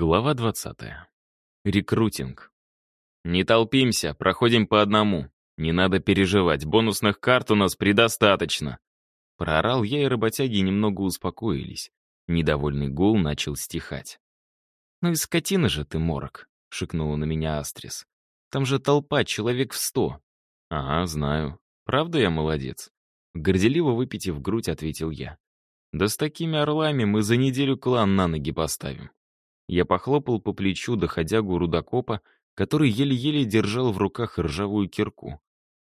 Глава 20. Рекрутинг. Не толпимся, проходим по одному. Не надо переживать, бонусных карт у нас предостаточно. Проорал я, и работяги немного успокоились. Недовольный гул начал стихать. «Ну и скотина же ты, морок», — шикнула на меня Астрис. «Там же толпа, человек в сто». «Ага, знаю. Правда я молодец?» Горделиво выпитив грудь, ответил я. «Да с такими орлами мы за неделю клан на ноги поставим». Я похлопал по плечу доходягу рудокопа, который еле-еле держал в руках ржавую кирку.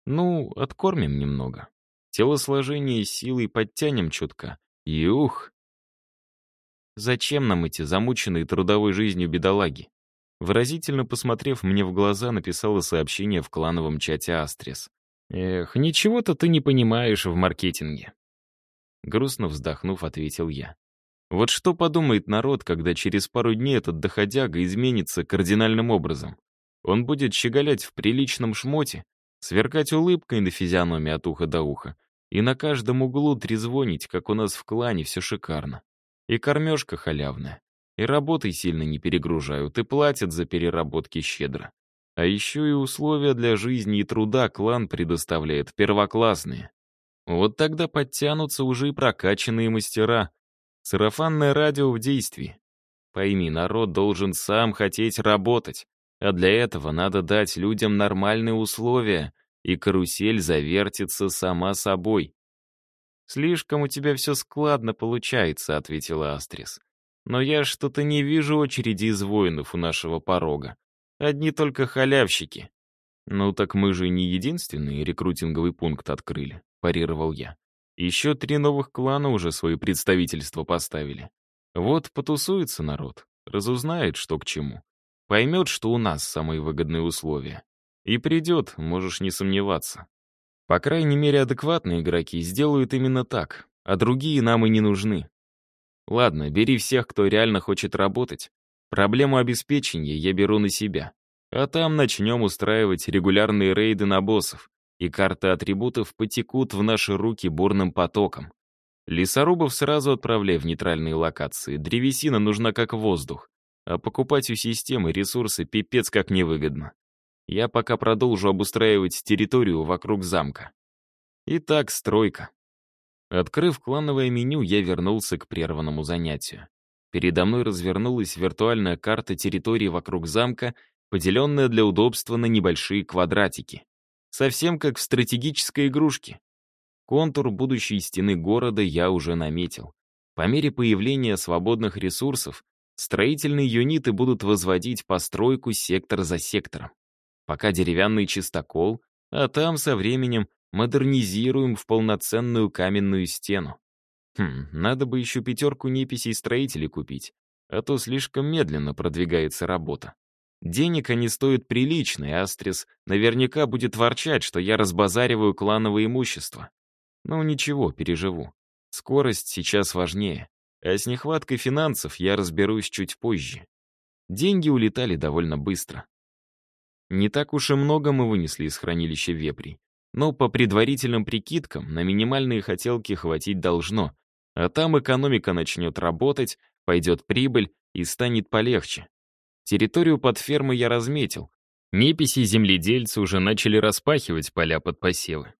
Ну, откормим немного. Телосложение силой подтянем чутка. Юх! Зачем нам эти замученные трудовой жизнью бедолаги? Выразительно посмотрев мне в глаза, написала сообщение в клановом чате Астрис. «Эх, ничего-то ты не понимаешь в маркетинге». Грустно вздохнув, ответил я. Вот что подумает народ, когда через пару дней этот доходяга изменится кардинальным образом? Он будет щеголять в приличном шмоте, сверкать улыбкой на физиономии от уха до уха, и на каждом углу трезвонить, как у нас в клане, все шикарно. И кормежка халявная, и работой сильно не перегружают, и платят за переработки щедро. А еще и условия для жизни и труда клан предоставляет первоклассные. Вот тогда подтянутся уже и прокачанные мастера, Сарафанное радио в действии. Пойми, народ должен сам хотеть работать, а для этого надо дать людям нормальные условия, и карусель завертится сама собой. «Слишком у тебя все складно получается», — ответила Астрис. «Но я что-то не вижу очереди из воинов у нашего порога. Одни только халявщики». «Ну так мы же не единственный рекрутинговый пункт открыли», — парировал я. Еще три новых клана уже свои представительства поставили. Вот потусуется народ, разузнает, что к чему. Поймет, что у нас самые выгодные условия. И придет, можешь не сомневаться. По крайней мере, адекватные игроки сделают именно так, а другие нам и не нужны. Ладно, бери всех, кто реально хочет работать. Проблему обеспечения я беру на себя. А там начнем устраивать регулярные рейды на боссов и карты атрибутов потекут в наши руки бурным потоком. Лесорубов сразу отправляй в нейтральные локации, древесина нужна как воздух, а покупать у системы ресурсы пипец как невыгодно. Я пока продолжу обустраивать территорию вокруг замка. Итак, стройка. Открыв клановое меню, я вернулся к прерванному занятию. Передо мной развернулась виртуальная карта территории вокруг замка, поделенная для удобства на небольшие квадратики. Совсем как в стратегической игрушке. Контур будущей стены города я уже наметил. По мере появления свободных ресурсов, строительные юниты будут возводить постройку сектор за сектором. Пока деревянный чистокол, а там со временем модернизируем в полноценную каменную стену. Хм, надо бы еще пятерку неписей строителей купить, а то слишком медленно продвигается работа. Денег они стоят прилично, и Астрис наверняка будет ворчать, что я разбазариваю клановое имущество. Ну ничего, переживу. Скорость сейчас важнее. А с нехваткой финансов я разберусь чуть позже. Деньги улетали довольно быстро. Не так уж и много мы вынесли из хранилища вепрей. Но по предварительным прикидкам на минимальные хотелки хватить должно. А там экономика начнет работать, пойдет прибыль и станет полегче. Территорию под фермой я разметил. Неписи земледельцы уже начали распахивать поля под посевы.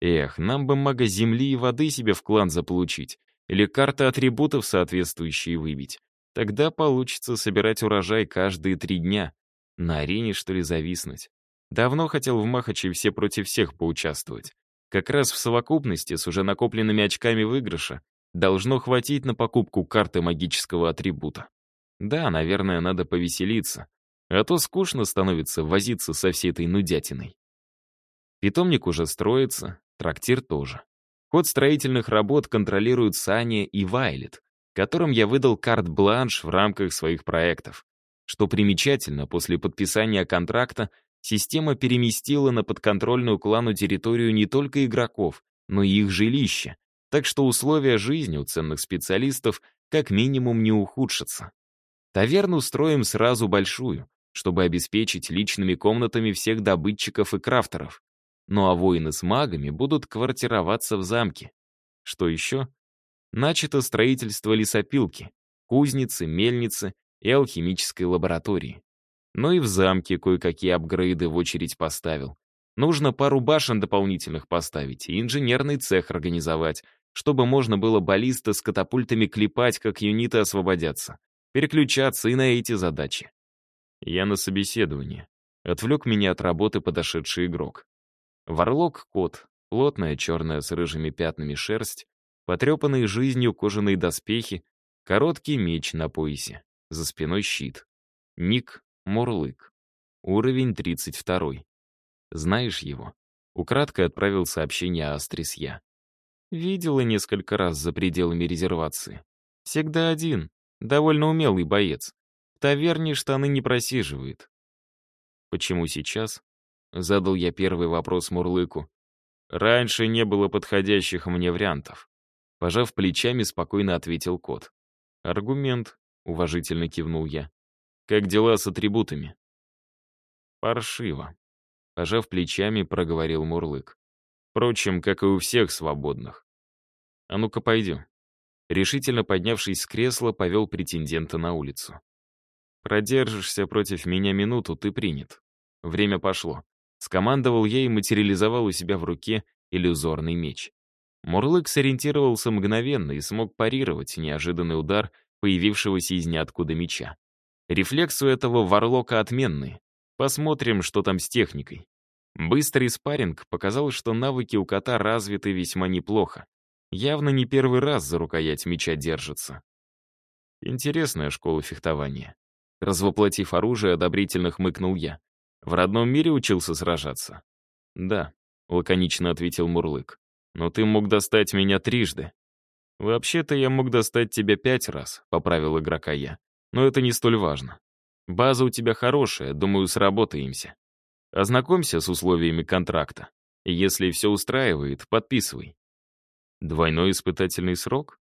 Эх, нам бы мага земли и воды себе в клан заполучить, или карты атрибутов соответствующие выбить. Тогда получится собирать урожай каждые три дня. На арене, что ли, зависнуть. Давно хотел в Махаче все против всех поучаствовать. Как раз в совокупности с уже накопленными очками выигрыша должно хватить на покупку карты магического атрибута. Да, наверное, надо повеселиться. А то скучно становится возиться со всей этой нудятиной. Питомник уже строится, трактир тоже. Ход строительных работ контролируют Саня и Вайлет, которым я выдал карт-бланш в рамках своих проектов. Что примечательно, после подписания контракта система переместила на подконтрольную клану территорию не только игроков, но и их жилища, так что условия жизни у ценных специалистов как минимум не ухудшатся. Таверну строим сразу большую, чтобы обеспечить личными комнатами всех добытчиков и крафтеров. Ну а воины с магами будут квартироваться в замке. Что еще? Начато строительство лесопилки, кузницы, мельницы и алхимической лаборатории. Но и в замке кое-какие апгрейды в очередь поставил. Нужно пару башен дополнительных поставить и инженерный цех организовать, чтобы можно было баллисты с катапультами клепать, как юниты освободятся, переключаться и на эти задачи. Я на собеседование. Отвлек меня от работы подошедший игрок. Варлок кот, плотная черная с рыжими пятнами шерсть, потрепанные жизнью кожаные доспехи, короткий меч на поясе, за спиной щит. Ник Мурлык. Уровень 32. Знаешь его? Украдкой отправил сообщение Астрис я. Видела несколько раз за пределами резервации. Всегда один, довольно умелый боец. В таверне штаны не просиживает. Почему сейчас? Задал я первый вопрос Мурлыку. Раньше не было подходящих мне вариантов. Пожав плечами, спокойно ответил кот. Аргумент, уважительно кивнул я. Как дела с атрибутами? Паршиво. Пожав плечами, проговорил Мурлык. Впрочем, как и у всех свободных. А ну-ка пойдем. Решительно поднявшись с кресла, повел претендента на улицу. Продержишься против меня минуту, ты принят. Время пошло. Скомандовал я и материализовал у себя в руке иллюзорный меч. Мурлык сориентировался мгновенно и смог парировать неожиданный удар появившегося из ниоткуда меча. Рефлексы у этого варлока отменные. Посмотрим, что там с техникой. Быстрый спарринг показал, что навыки у кота развиты весьма неплохо. Явно не первый раз за рукоять меча держится. Интересная школа фехтования. Развоплотив оружие, одобрительно хмыкнул я. В родном мире учился сражаться? Да, лаконично ответил Мурлык. Но ты мог достать меня трижды. Вообще-то я мог достать тебя пять раз, поправил игрока я. Но это не столь важно. База у тебя хорошая, думаю, сработаемся. Ознакомься с условиями контракта. Если все устраивает, подписывай. Двойной испытательный срок?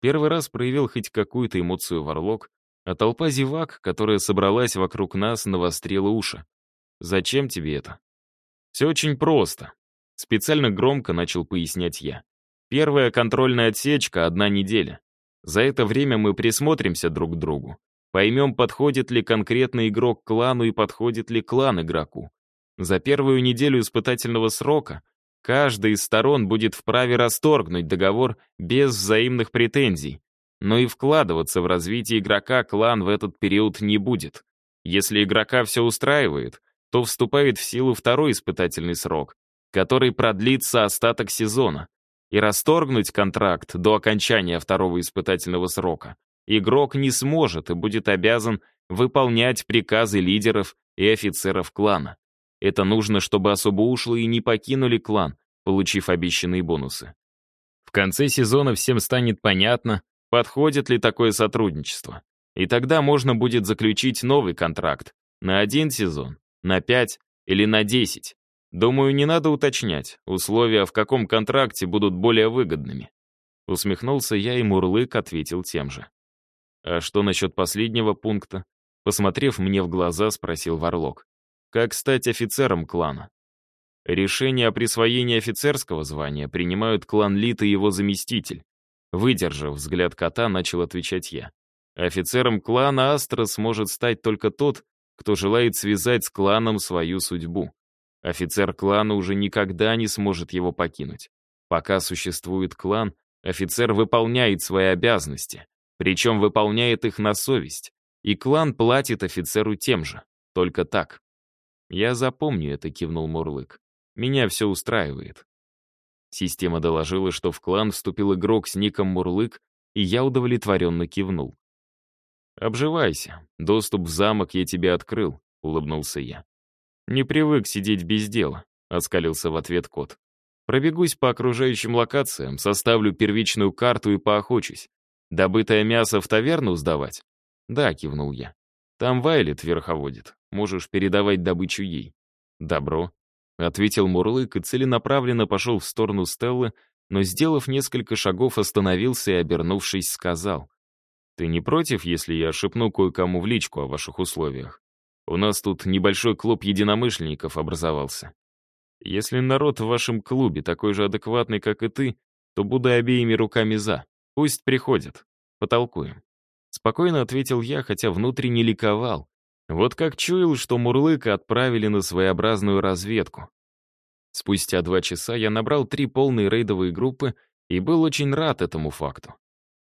Первый раз проявил хоть какую-то эмоцию Варлок, а толпа зевак, которая собралась вокруг нас, навострила уши. Зачем тебе это? Все очень просто. Специально громко начал пояснять я. Первая контрольная отсечка — одна неделя. За это время мы присмотримся друг к другу. Поймем, подходит ли конкретный игрок клану и подходит ли клан игроку. За первую неделю испытательного срока каждая из сторон будет вправе расторгнуть договор без взаимных претензий, но и вкладываться в развитие игрока клан в этот период не будет. Если игрока все устраивает, то вступает в силу второй испытательный срок, который продлится остаток сезона, и расторгнуть контракт до окончания второго испытательного срока игрок не сможет и будет обязан выполнять приказы лидеров и офицеров клана. Это нужно, чтобы особо ушлые не покинули клан, получив обещанные бонусы. В конце сезона всем станет понятно, подходит ли такое сотрудничество. И тогда можно будет заключить новый контракт на один сезон, на пять или на десять. Думаю, не надо уточнять, условия в каком контракте будут более выгодными. Усмехнулся я, и Мурлык ответил тем же. А что насчет последнего пункта? Посмотрев мне в глаза, спросил Варлок. Как стать офицером клана? Решение о присвоении офицерского звания принимают клан Лит и его заместитель. Выдержав взгляд кота, начал отвечать я. Офицером клана Астрос может стать только тот, кто желает связать с кланом свою судьбу. Офицер клана уже никогда не сможет его покинуть. Пока существует клан, офицер выполняет свои обязанности, причем выполняет их на совесть, и клан платит офицеру тем же, только так. «Я запомню это», — кивнул Мурлык. «Меня все устраивает». Система доложила, что в клан вступил игрок с ником Мурлык, и я удовлетворенно кивнул. «Обживайся. Доступ в замок я тебе открыл», — улыбнулся я. «Не привык сидеть без дела», — оскалился в ответ кот. «Пробегусь по окружающим локациям, составлю первичную карту и поохочусь. Добытое мясо в таверну сдавать?» «Да», — кивнул я. «Там Вайлет верховодит. Можешь передавать добычу ей». «Добро», — ответил Мурлык и целенаправленно пошел в сторону Стеллы, но, сделав несколько шагов, остановился и, обернувшись, сказал. «Ты не против, если я шепну кое-кому в личку о ваших условиях? У нас тут небольшой клуб единомышленников образовался. Если народ в вашем клубе такой же адекватный, как и ты, то буду обеими руками за. Пусть приходят. Потолкуем». Спокойно ответил я, хотя внутренне ликовал. Вот как чуял, что Мурлыка отправили на своеобразную разведку. Спустя два часа я набрал три полные рейдовые группы и был очень рад этому факту.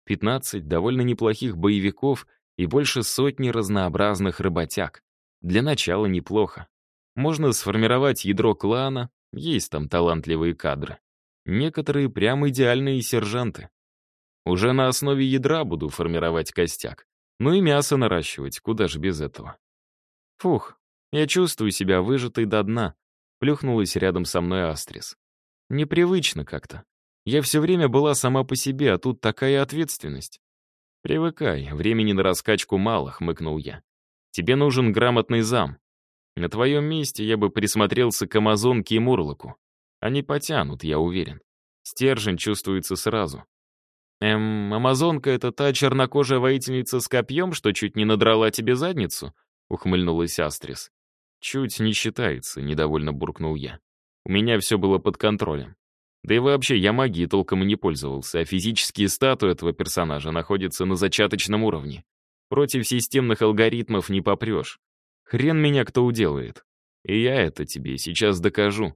15 довольно неплохих боевиков и больше сотни разнообразных работяг. Для начала неплохо. Можно сформировать ядро клана, есть там талантливые кадры. Некоторые прям идеальные сержанты. Уже на основе ядра буду формировать костяк. Ну и мясо наращивать, куда же без этого. Фух, я чувствую себя выжатой до дна. Плюхнулась рядом со мной Астрис. Непривычно как-то. Я все время была сама по себе, а тут такая ответственность. «Привыкай, времени на раскачку мало», — хмыкнул я. «Тебе нужен грамотный зам. На твоем месте я бы присмотрелся к Амазонке и Мурлоку. Они потянут, я уверен. Стержень чувствуется сразу. «Эм, Амазонка — это та чернокожая воительница с копьем, что чуть не надрала тебе задницу?» — ухмыльнулась Астрис. «Чуть не считается», — недовольно буркнул я. «У меня все было под контролем. Да и вообще, я магией толком и не пользовался, а физические статуи этого персонажа находятся на зачаточном уровне. Против системных алгоритмов не попрешь. Хрен меня кто уделает. И я это тебе сейчас докажу.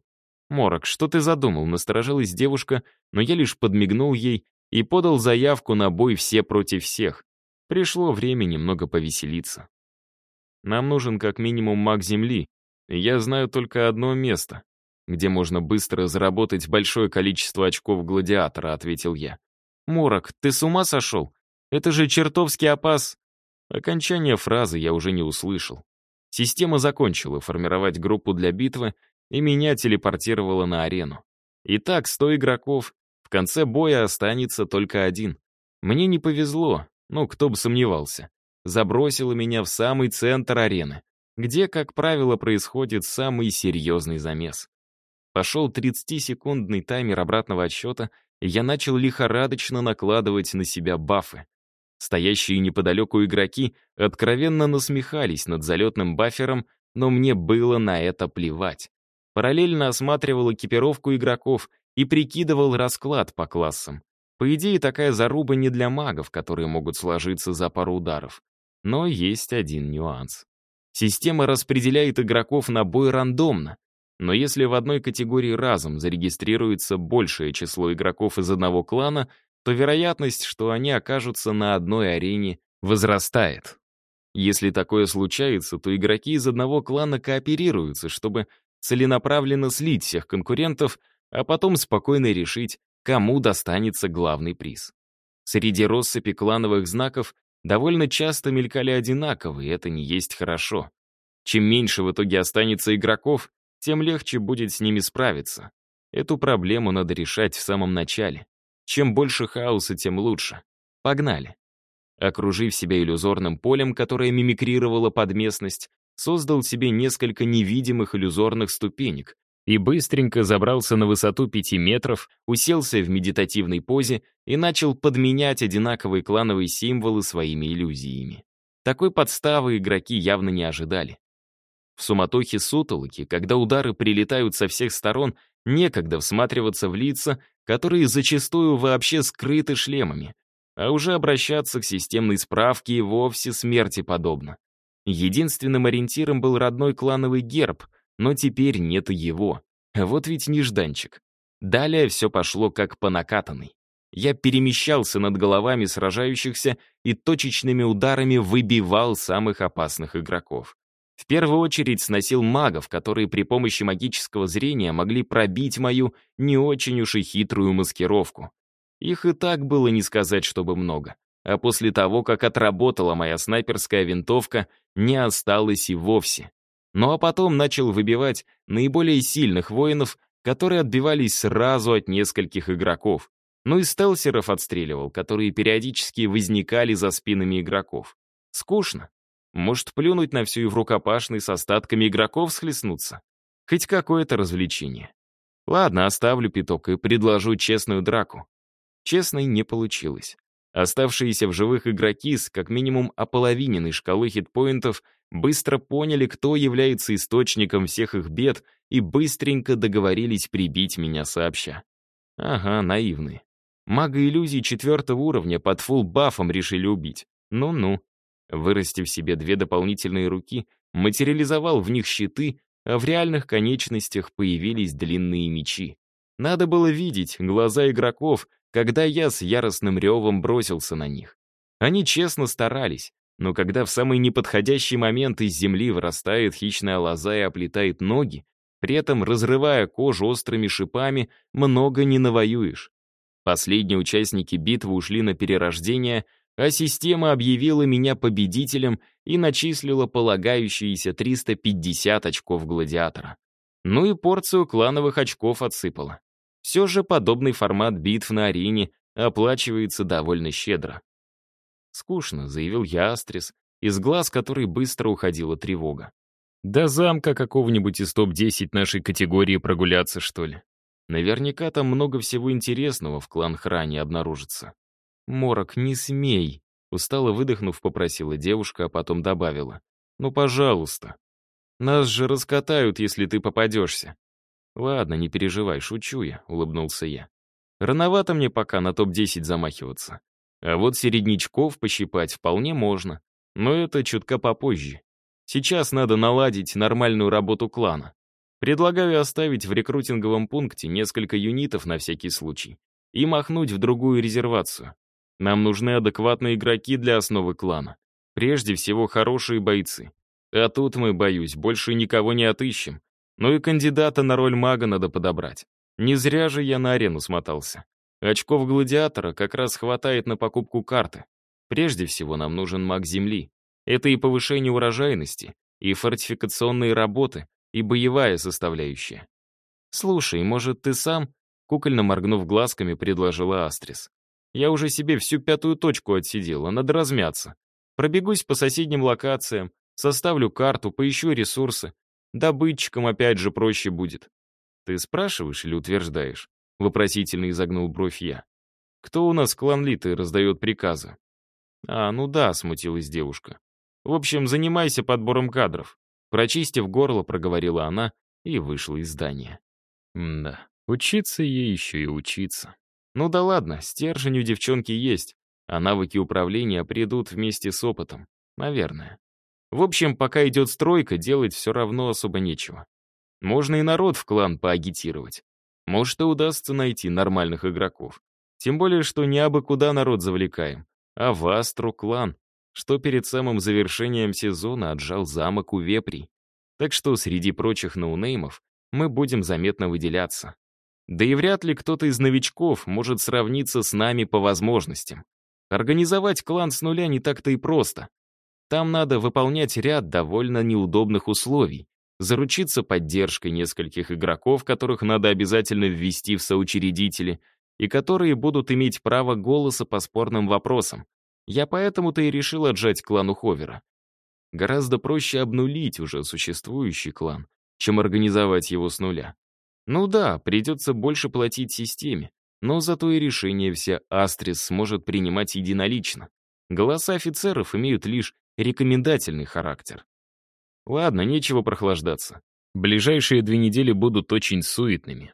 Морок, что ты задумал? Насторожилась девушка, но я лишь подмигнул ей и подал заявку на бой все против всех. Пришло время немного повеселиться. Нам нужен как минимум маг Земли, и я знаю только одно место где можно быстро заработать большое количество очков гладиатора», — ответил я. «Морок, ты с ума сошел? Это же чертовски опас...» Окончание фразы я уже не услышал. Система закончила формировать группу для битвы, и меня телепортировала на арену. Итак, 100 игроков. Конце боя останется только один. Мне не повезло, ну, кто бы сомневался. Забросило меня в самый центр арены, где, как правило, происходит самый серьезный замес. Пошел 30-секундный таймер обратного отсчета, и я начал лихорадочно накладывать на себя бафы. Стоящие неподалеку игроки откровенно насмехались над залетным бафером, но мне было на это плевать. Параллельно осматривал экипировку игроков и прикидывал расклад по классам. По идее, такая заруба не для магов, которые могут сложиться за пару ударов. Но есть один нюанс. Система распределяет игроков на бой рандомно, но если в одной категории разом зарегистрируется большее число игроков из одного клана, то вероятность, что они окажутся на одной арене, возрастает. Если такое случается, то игроки из одного клана кооперируются, чтобы целенаправленно слить всех конкурентов, а потом спокойно решить, кому достанется главный приз. Среди россыпи клановых знаков довольно часто мелькали одинаковые, это не есть хорошо. Чем меньше в итоге останется игроков, тем легче будет с ними справиться. Эту проблему надо решать в самом начале. Чем больше хаоса, тем лучше. Погнали. Окружив себя иллюзорным полем, которое мимикрировало под местность, создал себе несколько невидимых иллюзорных ступенек и быстренько забрался на высоту пяти метров, уселся в медитативной позе и начал подменять одинаковые клановые символы своими иллюзиями. Такой подставы игроки явно не ожидали. В суматохе сутолоки, когда удары прилетают со всех сторон, некогда всматриваться в лица, которые зачастую вообще скрыты шлемами, а уже обращаться к системной справке и вовсе смерти подобно. Единственным ориентиром был родной клановый герб, но теперь нет его. Вот ведь нежданчик. Далее все пошло как по накатанной. Я перемещался над головами сражающихся и точечными ударами выбивал самых опасных игроков. В первую очередь сносил магов, которые при помощи магического зрения могли пробить мою не очень уж и хитрую маскировку. Их и так было не сказать, чтобы много. А после того, как отработала моя снайперская винтовка, не осталось и вовсе. Ну а потом начал выбивать наиболее сильных воинов, которые отбивались сразу от нескольких игроков. Ну и стелсеров отстреливал, которые периодически возникали за спинами игроков. Скучно. Может, плюнуть на всю и в рукопашный с остатками игроков схлестнуться? Хоть какое-то развлечение. Ладно, оставлю пяток и предложу честную драку. Честной не получилось. Оставшиеся в живых игроки с как минимум ополовиненной шкалы хитпоинтов быстро поняли, кто является источником всех их бед, и быстренько договорились прибить меня сообща. Ага, наивные. Мага иллюзий четвертого уровня под фулл бафом решили убить. Ну-ну. Вырастив себе две дополнительные руки, материализовал в них щиты, а в реальных конечностях появились длинные мечи. Надо было видеть глаза игроков, когда я с яростным ревом бросился на них. Они честно старались, но когда в самый неподходящий момент из земли вырастает хищная лоза и оплетает ноги, при этом разрывая кожу острыми шипами, много не навоюешь. Последние участники битвы ушли на перерождение, а система объявила меня победителем и начислила полагающиеся 350 очков гладиатора. Ну и порцию клановых очков отсыпала. Все же подобный формат битв на арене оплачивается довольно щедро. «Скучно», — заявил я Астрис, из глаз которой быстро уходила тревога. «До замка какого-нибудь из топ-10 нашей категории прогуляться, что ли? Наверняка там много всего интересного в клан-хране обнаружится». «Морок, не смей!» Устало выдохнув, попросила девушка, а потом добавила. «Ну, пожалуйста. Нас же раскатают, если ты попадешься». «Ладно, не переживай, шучу я», — улыбнулся я. «Рановато мне пока на топ-10 замахиваться. А вот середнячков пощипать вполне можно. Но это чутка попозже. Сейчас надо наладить нормальную работу клана. Предлагаю оставить в рекрутинговом пункте несколько юнитов на всякий случай и махнуть в другую резервацию. Нам нужны адекватные игроки для основы клана. Прежде всего, хорошие бойцы. А тут мы, боюсь, больше никого не отыщем. Ну и кандидата на роль мага надо подобрать. Не зря же я на арену смотался. Очков гладиатора как раз хватает на покупку карты. Прежде всего, нам нужен маг Земли. Это и повышение урожайности, и фортификационные работы, и боевая составляющая. «Слушай, может, ты сам?» Кукольно моргнув глазками, предложила Астрис. Я уже себе всю пятую точку отсидела, надо размяться. Пробегусь по соседним локациям, составлю карту, поищу ресурсы. Добытчикам опять же проще будет. Ты спрашиваешь или утверждаешь? Вопросительно изогнул бровь я. Кто у нас клан Литы раздает приказы? А, ну да, смутилась девушка. В общем, занимайся подбором кадров. Прочистив горло, проговорила она и вышла из здания. М да, учиться ей еще и учиться. Ну да ладно, стержень у девчонки есть, а навыки управления придут вместе с опытом. Наверное. В общем, пока идет стройка, делать все равно особо нечего. Можно и народ в клан поагитировать. Может, и удастся найти нормальных игроков. Тем более, что не абы куда народ завлекаем, а в Астру клан, что перед самым завершением сезона отжал замок у Вепрей. Так что среди прочих ноунеймов мы будем заметно выделяться. Да и вряд ли кто-то из новичков может сравниться с нами по возможностям. Организовать клан с нуля не так-то и просто. Там надо выполнять ряд довольно неудобных условий, заручиться поддержкой нескольких игроков, которых надо обязательно ввести в соучредители, и которые будут иметь право голоса по спорным вопросам. Я поэтому-то и решил отжать клану Ховера. Гораздо проще обнулить уже существующий клан, чем организовать его с нуля. Ну да, придется больше платить системе, но зато и решение вся Астрис сможет принимать единолично. Голоса офицеров имеют лишь рекомендательный характер. Ладно, нечего прохлаждаться. Ближайшие две недели будут очень суетными.